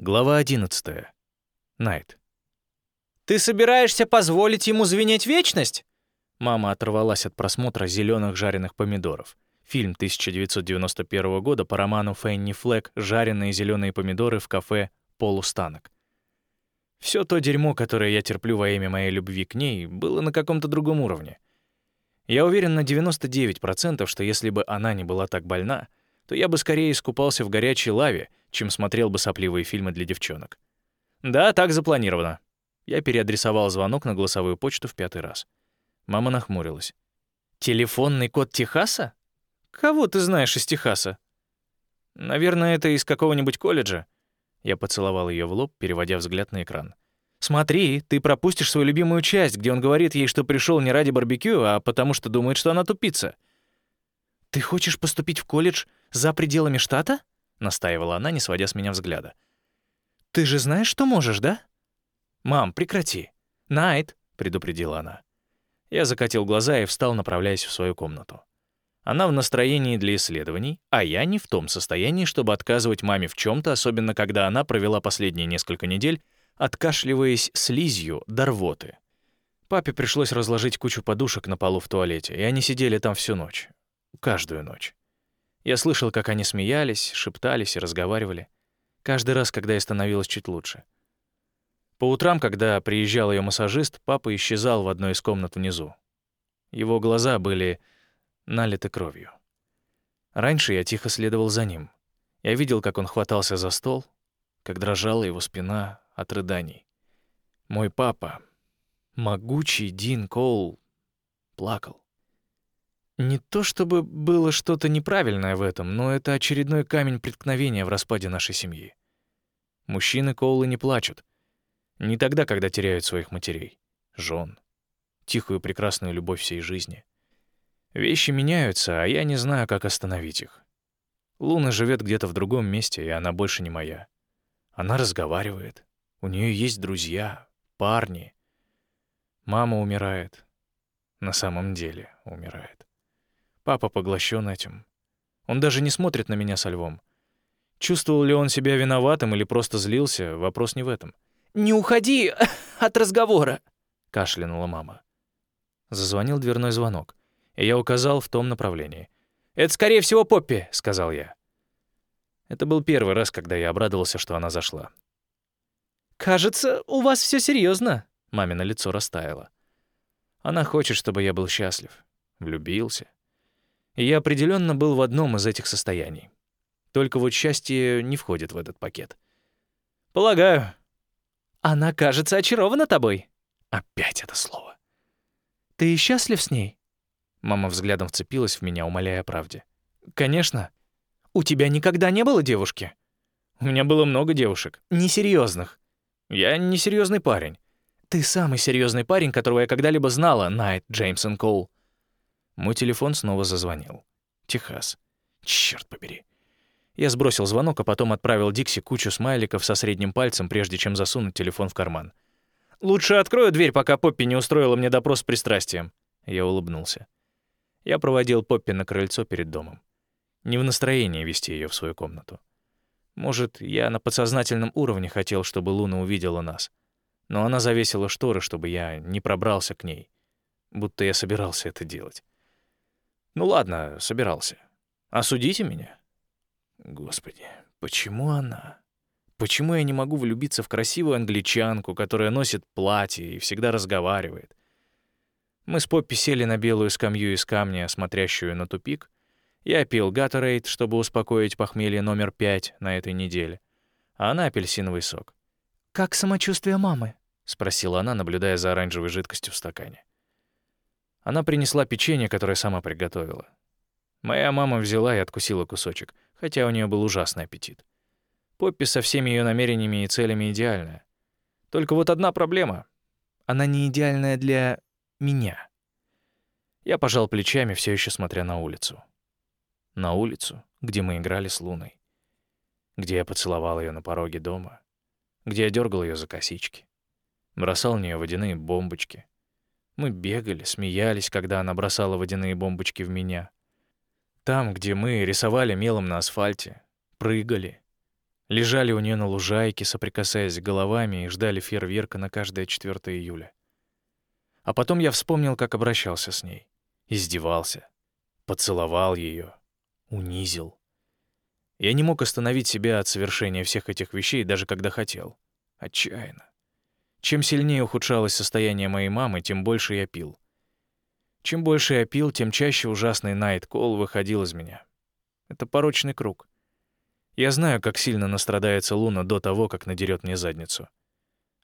Глава 11. Найт. «Ты собираешься позволить ему звенеть вечность?» Мама оторвалась от просмотра зеленых жареных помидоров. Фильм 1991 года по роману Фенни Флэк «Жареные зеленые помидоры в кафе «Полустанок». Все то дерьмо, которое я терплю во имя моей любви к ней, было на каком-то другом уровне. Я уверен на 99%, что если бы она не была так больна, то я бы скорее искупался в горячей лаве, чем смотрел бы сопливые фильмы для девчонок. Да, так запланировано. Я переадресовал звонок на голосовую почту в пятый раз. Мама нахмурилась. «Телефонный код Техаса? Кого ты знаешь из Техаса?» «Наверное, это из какого-нибудь колледжа». Я поцеловал ее в лоб, переводя взгляд на экран. «Смотри, ты пропустишь свою любимую часть, где он говорит ей, что пришел не ради барбекю, а потому что думает, что она тупица». «Ты хочешь поступить в колледж за пределами штата?» — настаивала она, не сводя с меня взгляда. «Ты же знаешь, что можешь, да?» «Мам, прекрати!» «Найт!» — предупредила она. Я закатил глаза и встал, направляясь в свою комнату. Она в настроении для исследований, а я не в том состоянии, чтобы отказывать маме в чем то особенно когда она провела последние несколько недель, откашливаясь слизью до рвоты. Папе пришлось разложить кучу подушек на полу в туалете, и они сидели там всю ночь. Каждую ночь. Я слышал, как они смеялись, шептались и разговаривали. Каждый раз, когда я становилась чуть лучше. По утрам, когда приезжал ее массажист, папа исчезал в одной из комнат внизу. Его глаза были налиты кровью. Раньше я тихо следовал за ним. Я видел, как он хватался за стол, как дрожала его спина от рыданий. Мой папа, могучий Дин Коул, плакал. Не то чтобы было что-то неправильное в этом, но это очередной камень преткновения в распаде нашей семьи. Мужчины Коулы не плачут. Не тогда, когда теряют своих матерей, жен, тихую прекрасную любовь всей жизни. Вещи меняются, а я не знаю, как остановить их. Луна живет где-то в другом месте, и она больше не моя. Она разговаривает. У нее есть друзья, парни. Мама умирает. На самом деле умирает. Папа поглощен этим. Он даже не смотрит на меня со львом. Чувствовал ли он себя виноватым или просто злился, вопрос не в этом. «Не уходи от разговора!» — кашлянула мама. Зазвонил дверной звонок, и я указал в том направлении. «Это, скорее всего, Поппи», — сказал я. Это был первый раз, когда я обрадовался, что она зашла. «Кажется, у вас все серьезно. Мамино лицо растаяло. Она хочет, чтобы я был счастлив, влюбился, и я определенно был в одном из этих состояний. Только вот счастье не входит в этот пакет. Полагаю. Она, кажется, очарована тобой. Опять это слово. Ты счастлив с ней? Мама взглядом вцепилась в меня, умоляя о правде. Конечно. У тебя никогда не было девушки? У меня было много девушек. Несерьезных. Я несерьезный парень. Ты самый серьезный парень, которого я когда-либо знала, Найт Джеймсон Коул. Мой телефон снова зазвонил. Техас. Черт побери. Я сбросил звонок, а потом отправил Дикси кучу смайликов со средним пальцем, прежде чем засунуть телефон в карман. «Лучше открою дверь, пока Поппи не устроила мне допрос с пристрастием». Я улыбнулся. Я проводил Поппи на крыльцо перед домом. Не в настроении вести ее в свою комнату. Может, я на подсознательном уровне хотел, чтобы Луна увидела нас. Но она завесила шторы, чтобы я не пробрался к ней. Будто я собирался это делать. Ну ладно, собирался. Осудите меня. Господи, почему она? Почему я не могу влюбиться в красивую англичанку, которая носит платье и всегда разговаривает? Мы с Поппи сели на белую скамью из камня, смотрящую на тупик. Я пил Gatorade, чтобы успокоить похмелье номер пять на этой неделе, а она апельсиновый сок. «Как самочувствие мамы?» — спросила она, наблюдая за оранжевой жидкостью в стакане. Она принесла печенье, которое сама приготовила. Моя мама взяла и откусила кусочек, хотя у нее был ужасный аппетит. Поппи со всеми ее намерениями и целями идеальная. Только вот одна проблема. Она не идеальная для меня. Я пожал плечами, все еще смотря на улицу. На улицу, где мы играли с Луной. Где я поцеловал ее на пороге дома. Где я дергал ее за косички. Бросал в нее водяные бомбочки — мы бегали, смеялись, когда она бросала водяные бомбочки в меня. Там, где мы рисовали мелом на асфальте, прыгали. Лежали у нее на лужайке, соприкасаясь головами, и ждали фейерверка на каждое 4 июля. А потом я вспомнил, как обращался с ней. Издевался. Поцеловал ее, Унизил. Я не мог остановить себя от совершения всех этих вещей, даже когда хотел. Отчаянно. Чем сильнее ухудшалось состояние моей мамы, тем больше я пил. Чем больше я пил, тем чаще ужасный найт-кол выходил из меня. Это порочный круг. Я знаю, как сильно настрадается Луна до того, как надерет мне задницу.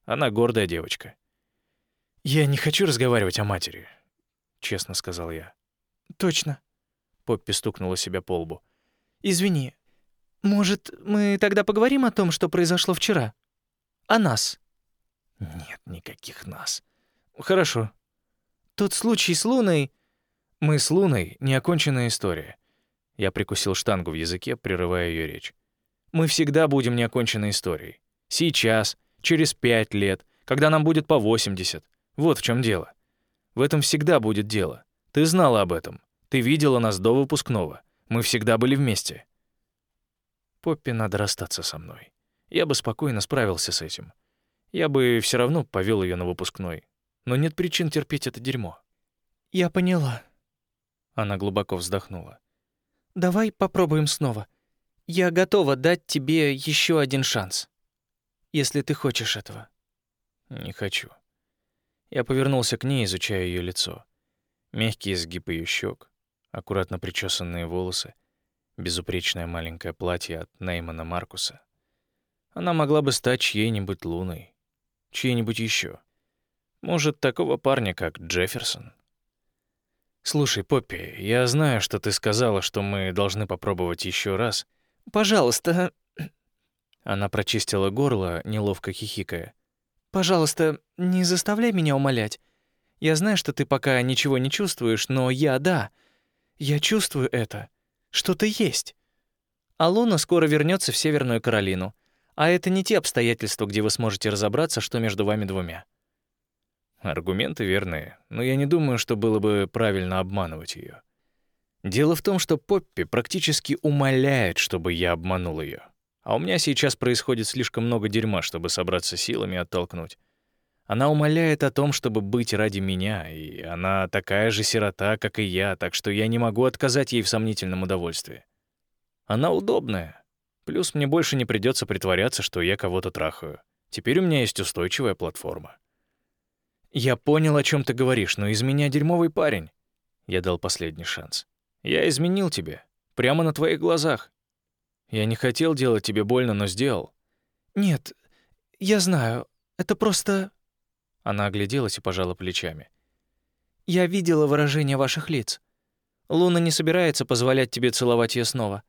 Она гордая девочка. «Я не хочу разговаривать о матери», — честно сказал я. «Точно», — Поппи стукнула себя по лбу. «Извини, может, мы тогда поговорим о том, что произошло вчера? О нас?» «Нет никаких нас». «Хорошо. Тот случай с Луной...» «Мы с Луной — неоконченная история». Я прикусил штангу в языке, прерывая ее речь. «Мы всегда будем неоконченной историей. Сейчас, через пять лет, когда нам будет по 80. Вот в чем дело. В этом всегда будет дело. Ты знала об этом. Ты видела нас до выпускного. Мы всегда были вместе. Поппи надо расстаться со мной. Я бы спокойно справился с этим. Я бы все равно повел ее на выпускной. Но нет причин терпеть это дерьмо. Я поняла. Она глубоко вздохнула. Давай попробуем снова. Я готова дать тебе еще один шанс. Если ты хочешь этого. Не хочу. Я повернулся к ней, изучая ее лицо. Мягкий изгиб ее щек, аккуратно причесанные волосы, безупречное маленькое платье от Неймана Маркуса. Она могла бы стать чьей-нибудь луной, чьей-нибудь еще. Может, такого парня, как Джефферсон. Слушай, Поппи, я знаю, что ты сказала, что мы должны попробовать еще раз. Пожалуйста. Она прочистила горло, неловко хихикая. Пожалуйста, не заставляй меня умолять. Я знаю, что ты пока ничего не чувствуешь, но я да. Я чувствую это. Что-то есть. А Луна скоро вернется в Северную Каролину. А это не те обстоятельства, где вы сможете разобраться, что между вами двумя. Аргументы верные, но я не думаю, что было бы правильно обманывать ее. Дело в том, что Поппи практически умоляет, чтобы я обманул ее. А у меня сейчас происходит слишком много дерьма, чтобы собраться силами оттолкнуть. Она умоляет о том, чтобы быть ради меня, и она такая же сирота, как и я, так что я не могу отказать ей в сомнительном удовольствии. Она удобная. Плюс мне больше не придется притворяться, что я кого-то трахаю. Теперь у меня есть устойчивая платформа. Я понял, о чем ты говоришь, но из меня дерьмовый парень. Я дал последний шанс. Я изменил тебе. Прямо на твоих глазах. Я не хотел делать тебе больно, но сделал. Нет, я знаю. Это просто... Она огляделась и пожала плечами. «Я видела выражение ваших лиц. Луна не собирается позволять тебе целовать ее снова.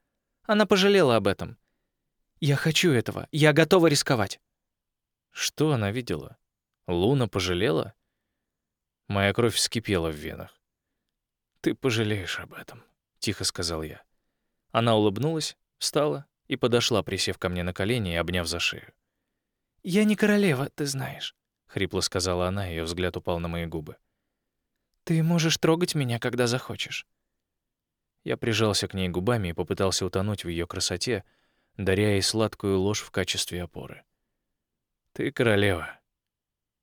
Она пожалела об этом. Я хочу этого. Я готова рисковать». Что она видела? Луна пожалела? Моя кровь вскипела в венах. «Ты пожалеешь об этом», — тихо сказал я. Она улыбнулась, встала и подошла, присев ко мне на колени и обняв за шею. «Я не королева, ты знаешь хрипло сказала она, ее взгляд упал на мои губы. Ты можешь трогать меня, когда захочешь. Я прижался к ней губами и попытался утонуть в ее красоте, даря ей сладкую ложь в качестве опоры. Ты королева.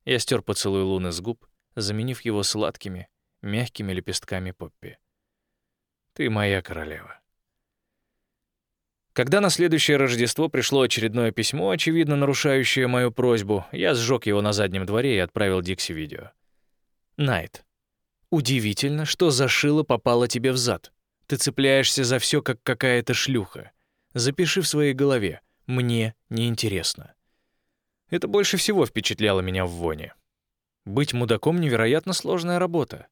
Я стер поцелуй Луны с губ, заменив его сладкими, мягкими лепестками поппи. Ты моя королева. Когда на следующее Рождество пришло очередное письмо, очевидно нарушающее мою просьбу, я сжег его на заднем дворе и отправил Дикси видео. Найт. Удивительно, что за шило попало тебе в зад. Ты цепляешься за все, как какая-то шлюха. Запиши в своей голове. Мне неинтересно. Это больше всего впечатляло меня в воне. Быть мудаком невероятно сложная работа.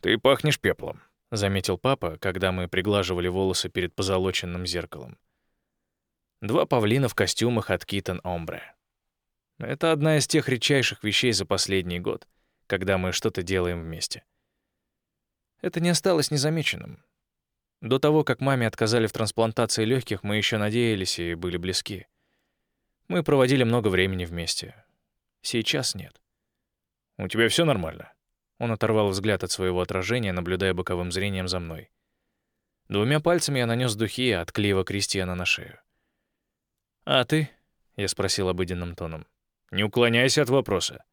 Ты пахнешь пеплом, — заметил папа, когда мы приглаживали волосы перед позолоченным зеркалом. Два павлина в костюмах от Китон Омбре. Это одна из тех редчайших вещей за последний год, когда мы что-то делаем вместе. Это не осталось незамеченным. До того, как маме отказали в трансплантации легких, мы еще надеялись и были близки. Мы проводили много времени вместе. Сейчас нет. «У тебя все нормально?» Он оторвал взгляд от своего отражения, наблюдая боковым зрением за мной. Двумя пальцами я нанес духи от клеева Кристиана на шею. «А ты?» — я спросил обыденным тоном. «Не уклоняйся от вопроса».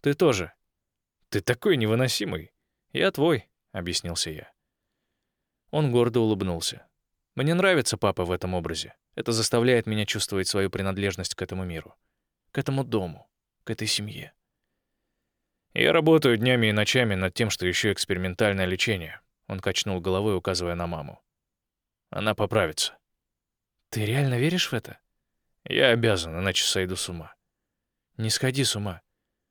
«Ты тоже». «Ты такой невыносимый». «Я твой», — объяснился я. Он гордо улыбнулся. «Мне нравится папа в этом образе. Это заставляет меня чувствовать свою принадлежность к этому миру, к этому дому, к этой семье». «Я работаю днями и ночами над тем, что еще экспериментальное лечение», — он качнул головой, указывая на маму. «Она поправится». «Ты реально веришь в это?» «Я обязан, иначе сойду с ума». «Не сходи с ума.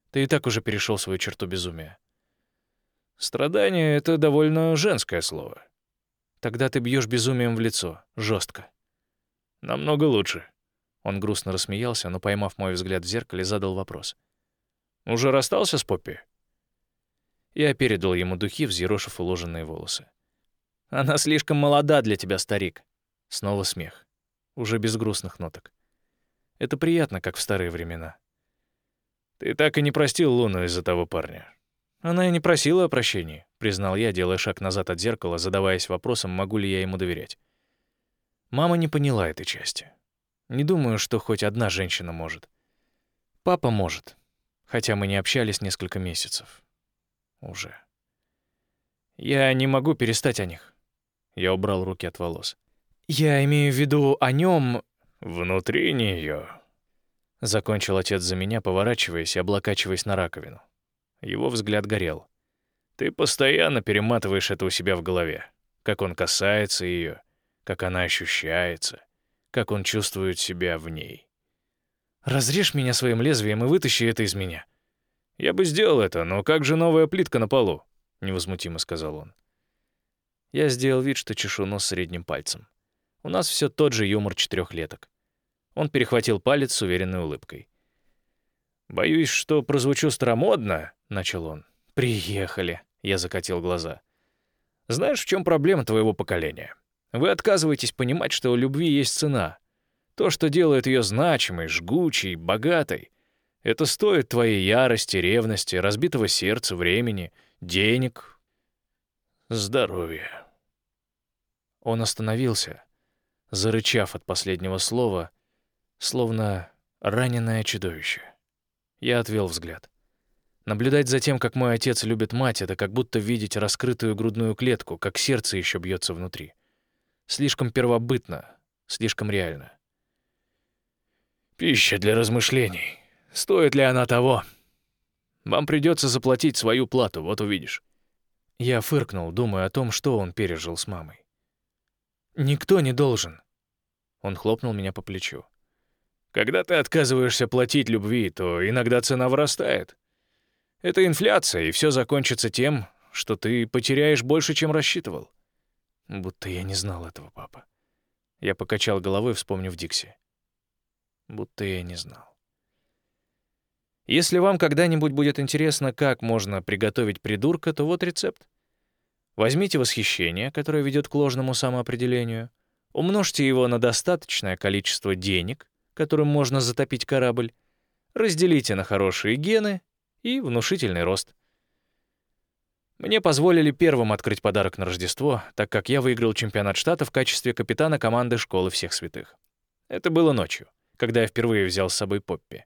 Ты и так уже перешел свою черту безумия». «Страдание — это довольно женское слово. Тогда ты бьешь безумием в лицо, жестко. Намного лучше. Он грустно рассмеялся, но, поймав мой взгляд в зеркале, задал вопрос. «Уже расстался с Поппи?» Я передал ему духи, взъерошив уложенные волосы. «Она слишком молода для тебя, старик». Снова смех. Уже без грустных ноток. Это приятно, как в старые времена. «Ты так и не простил Луну из-за того парня?» Она и не просила о прощении, признал я, делая шаг назад от зеркала, задаваясь вопросом, могу ли я ему доверять. Мама не поняла этой части. Не думаю, что хоть одна женщина может. Папа может, хотя мы не общались несколько месяцев. Уже. Я не могу перестать о них. Я убрал руки от волос. Я имею в виду о нем внутри нее. Закончил отец за меня, поворачиваясь и облокачиваясь на раковину. Его взгляд горел. Ты постоянно перематываешь это у себя в голове. Как он касается ее, как она ощущается, как он чувствует себя в ней. Разрежь меня своим лезвием и вытащи это из меня. Я бы сделал это, но как же новая плитка на полу? невозмутимо сказал он. Я сделал вид, что чешу нос средним пальцем. У нас все тот же юмор четырехлеток. Он перехватил палец с уверенной улыбкой. «Боюсь, что прозвучу старомодно», — начал он. «Приехали», — я закатил глаза. «Знаешь, в чем проблема твоего поколения? Вы отказываетесь понимать, что у любви есть цена. То, что делает ее значимой, жгучей, богатой, это стоит твоей ярости, ревности, разбитого сердца, времени, денег, здоровья». Он остановился, зарычав от последнего слова, словно раненое чудовище. Я отвел взгляд. Наблюдать за тем, как мой отец любит мать, это как будто видеть раскрытую грудную клетку, как сердце еще бьется внутри. Слишком первобытно, слишком реально. Пища для размышлений. Стоит ли она того? Вам придется заплатить свою плату, вот увидишь. Я фыркнул, думая о том, что он пережил с мамой. Никто не должен. Он хлопнул меня по плечу. Когда ты отказываешься платить любви, то иногда цена вырастает. Это инфляция, и все закончится тем, что ты потеряешь больше, чем рассчитывал. Будто я не знал этого, папа. Я покачал головой, вспомнив Дикси. Будто я не знал. Если вам когда-нибудь будет интересно, как можно приготовить придурка, то вот рецепт. Возьмите восхищение, которое ведет к ложному самоопределению, умножьте его на достаточное количество денег, которым можно затопить корабль, разделите на хорошие гены и внушительный рост. Мне позволили первым открыть подарок на Рождество, так как я выиграл чемпионат штата в качестве капитана команды школы всех святых. Это было ночью, когда я впервые взял с собой Поппи.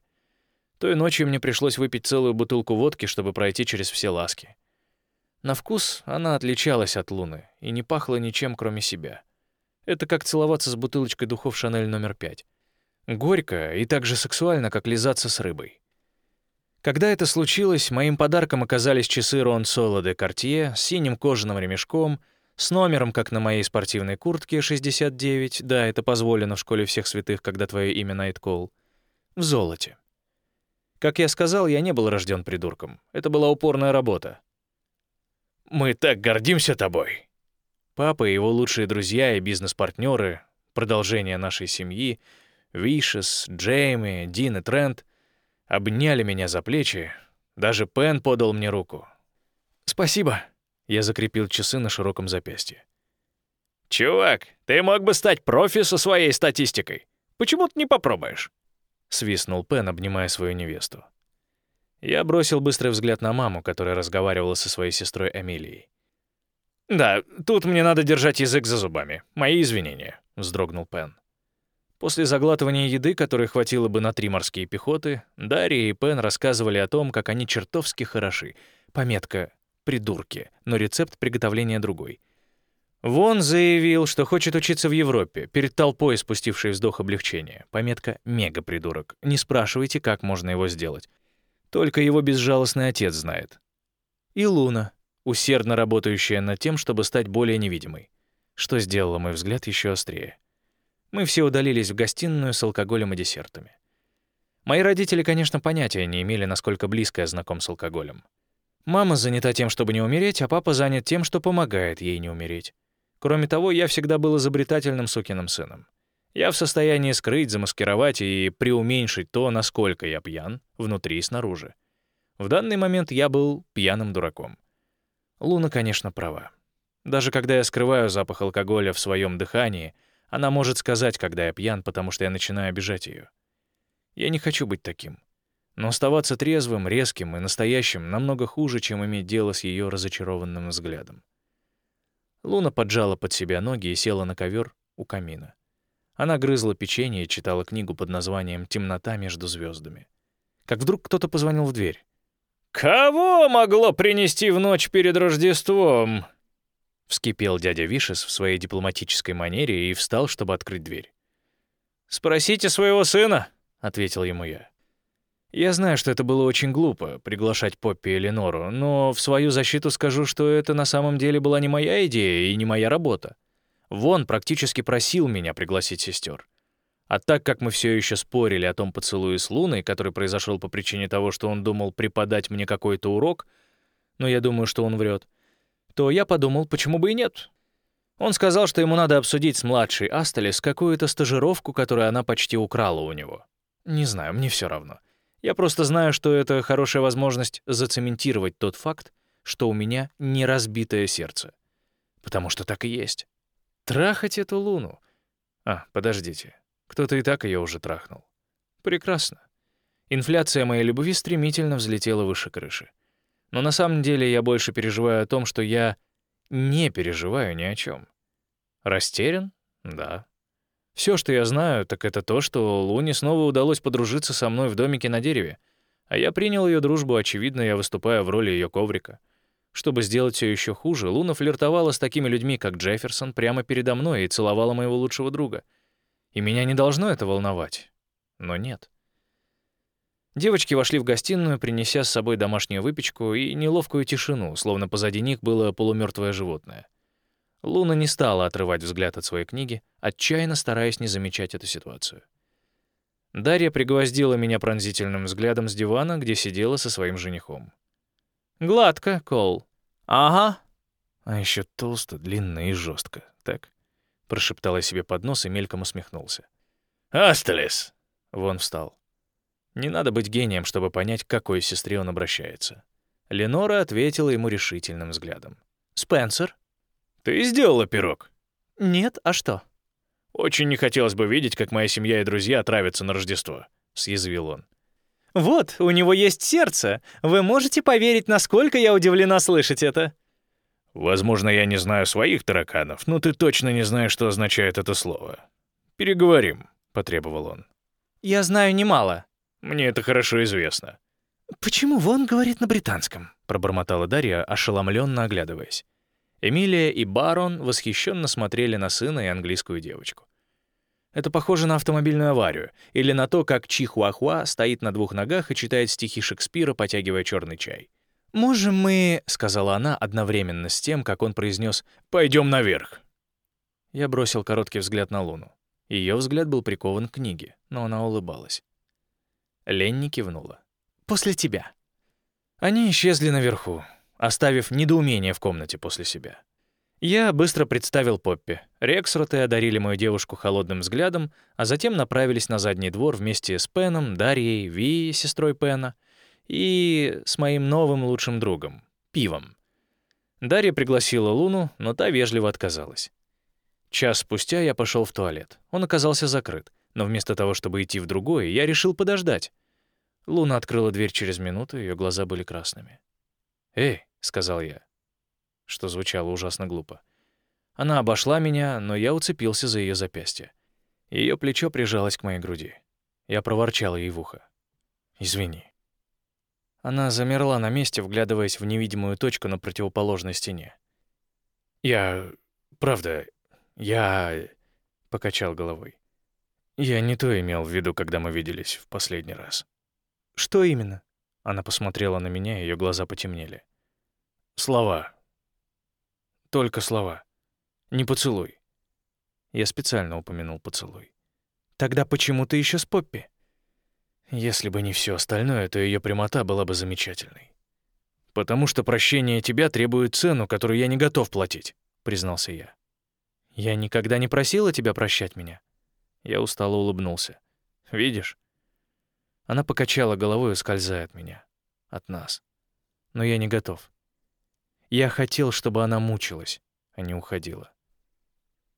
Той ночью мне пришлось выпить целую бутылку водки, чтобы пройти через все ласки. На вкус она отличалась от Луны и не пахла ничем, кроме себя. Это как целоваться с бутылочкой духов Шанель номер пять. Горько и так же сексуально, как лизаться с рыбой. Когда это случилось, моим подарком оказались часы Рон Соло де Картье с синим кожаным ремешком, с номером, как на моей спортивной куртке, 69, да, это позволено в школе всех святых, когда твое имя Найткол, в золоте. Как я сказал, я не был рожден придурком. Это была упорная работа. «Мы так гордимся тобой!» Папа и его лучшие друзья и бизнес-партнеры, продолжение нашей семьи — Вишес, Джейми, Дин и Трент обняли меня за плечи. Даже Пен подал мне руку. «Спасибо», — я закрепил часы на широком запястье. «Чувак, ты мог бы стать профи со своей статистикой. Почему ты не попробуешь?» — свистнул Пен, обнимая свою невесту. Я бросил быстрый взгляд на маму, которая разговаривала со своей сестрой Эмилией. «Да, тут мне надо держать язык за зубами. Мои извинения», — вздрогнул Пен. После заглатывания еды, которой хватило бы на три морские пехоты, Дарья и Пен рассказывали о том, как они чертовски хороши. Пометка «придурки», но рецепт приготовления другой. Вон заявил, что хочет учиться в Европе, перед толпой спустившей вздох облегчения. Пометка «мега-придурок». Не спрашивайте, как можно его сделать. Только его безжалостный отец знает. И Луна, усердно работающая над тем, чтобы стать более невидимой, что сделало мой взгляд еще острее. Мы все удалились в гостиную с алкоголем и десертами. Мои родители, конечно, понятия не имели, насколько близко я знаком с алкоголем. Мама занята тем, чтобы не умереть, а папа занят тем, что помогает ей не умереть. Кроме того, я всегда был изобретательным сукиным сыном. Я в состоянии скрыть, замаскировать и преуменьшить то, насколько я пьян, внутри и снаружи. В данный момент я был пьяным дураком. Луна, конечно, права. Даже когда я скрываю запах алкоголя в своем дыхании — она может сказать, когда я пьян, потому что я начинаю обижать ее. Я не хочу быть таким. Но оставаться трезвым, резким и настоящим намного хуже, чем иметь дело с ее разочарованным взглядом. Луна поджала под себя ноги и села на ковер у камина. Она грызла печенье и читала книгу под названием «Темнота между звездами». Как вдруг кто-то позвонил в дверь. «Кого могло принести в ночь перед Рождеством?» Вскипел дядя Вишес в своей дипломатической манере и встал, чтобы открыть дверь. «Спросите своего сына», — ответил ему я. Я знаю, что это было очень глупо — приглашать Поппи и Ленору, но в свою защиту скажу, что это на самом деле была не моя идея и не моя работа. Вон практически просил меня пригласить сестер. А так как мы все еще спорили о том поцелуе с Луной, который произошел по причине того, что он думал преподать мне какой-то урок, но я думаю, что он врет, то я подумал, почему бы и нет. Он сказал, что ему надо обсудить с младшей Астелис какую-то стажировку, которую она почти украла у него. Не знаю, мне все равно. Я просто знаю, что это хорошая возможность зацементировать тот факт, что у меня не разбитое сердце. Потому что так и есть. Трахать эту луну. А, подождите. Кто-то и так ее уже трахнул. Прекрасно. Инфляция моей любви стремительно взлетела выше крыши. Но на самом деле я больше переживаю о том, что я не переживаю ни о чем. Растерян? Да. Все, что я знаю, так это то, что Луне снова удалось подружиться со мной в домике на дереве, а я принял ее дружбу, очевидно, я выступаю в роли ее коврика. Чтобы сделать все еще хуже, Луна флиртовала с такими людьми, как Джефферсон, прямо передо мной и целовала моего лучшего друга. И меня не должно это волновать. Но нет. Девочки вошли в гостиную, принеся с собой домашнюю выпечку и неловкую тишину, словно позади них было полумертвое животное. Луна не стала отрывать взгляд от своей книги, отчаянно стараясь не замечать эту ситуацию. Дарья пригвоздила меня пронзительным взглядом с дивана, где сидела со своим женихом. «Гладко, Кол». «Ага». «А еще толсто, длинно и жестко, так?» Прошептала себе под нос и мельком усмехнулся. «Астелес!» Вон встал. Не надо быть гением, чтобы понять, к какой сестре он обращается. Ленора ответила ему решительным взглядом. «Спенсер?» «Ты сделала пирог?» «Нет, а что?» «Очень не хотелось бы видеть, как моя семья и друзья отравятся на Рождество», — съязвил он. «Вот, у него есть сердце. Вы можете поверить, насколько я удивлена слышать это?» «Возможно, я не знаю своих тараканов, но ты точно не знаешь, что означает это слово. Переговорим», — потребовал он. «Я знаю немало», мне это хорошо известно». «Почему Вон говорит на британском?» — пробормотала Дарья, ошеломленно оглядываясь. Эмилия и Барон восхищенно смотрели на сына и английскую девочку. Это похоже на автомобильную аварию или на то, как Чихуахуа стоит на двух ногах и читает стихи Шекспира, потягивая черный чай. «Можем мы...» — сказала она одновременно с тем, как он произнес «Пойдем наверх». Я бросил короткий взгляд на Луну. Ее взгляд был прикован к книге, но она улыбалась. Ленни кивнула. «После тебя». Они исчезли наверху, оставив недоумение в комнате после себя. Я быстро представил Поппи. Рексроты одарили мою девушку холодным взглядом, а затем направились на задний двор вместе с Пеном, Дарьей, Ви, сестрой Пена, и с моим новым лучшим другом, Пивом. Дарья пригласила Луну, но та вежливо отказалась. Час спустя я пошел в туалет. Он оказался закрыт но вместо того, чтобы идти в другое, я решил подождать. Луна открыла дверь через минуту, ее глаза были красными. «Эй», — сказал я, что звучало ужасно глупо. Она обошла меня, но я уцепился за ее запястье. Ее плечо прижалось к моей груди. Я проворчал ей в ухо. «Извини». Она замерла на месте, вглядываясь в невидимую точку на противоположной стене. «Я... правда... я...» — покачал головой. «Я не то имел в виду, когда мы виделись в последний раз». «Что именно?» Она посмотрела на меня, ее глаза потемнели. «Слова. Только слова. Не поцелуй». Я специально упомянул поцелуй. «Тогда почему ты еще с Поппи?» Если бы не все остальное, то ее прямота была бы замечательной. «Потому что прощение тебя требует цену, которую я не готов платить», — признался я. «Я никогда не просила тебя прощать меня». Я устало улыбнулся. «Видишь?» Она покачала головой, ускользая от меня. От нас. Но я не готов. Я хотел, чтобы она мучилась, а не уходила.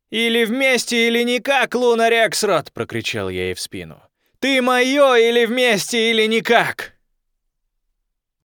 «Или вместе, или никак, Луна Рексрот!» — прокричал я ей в спину. «Ты моё или вместе, или никак!»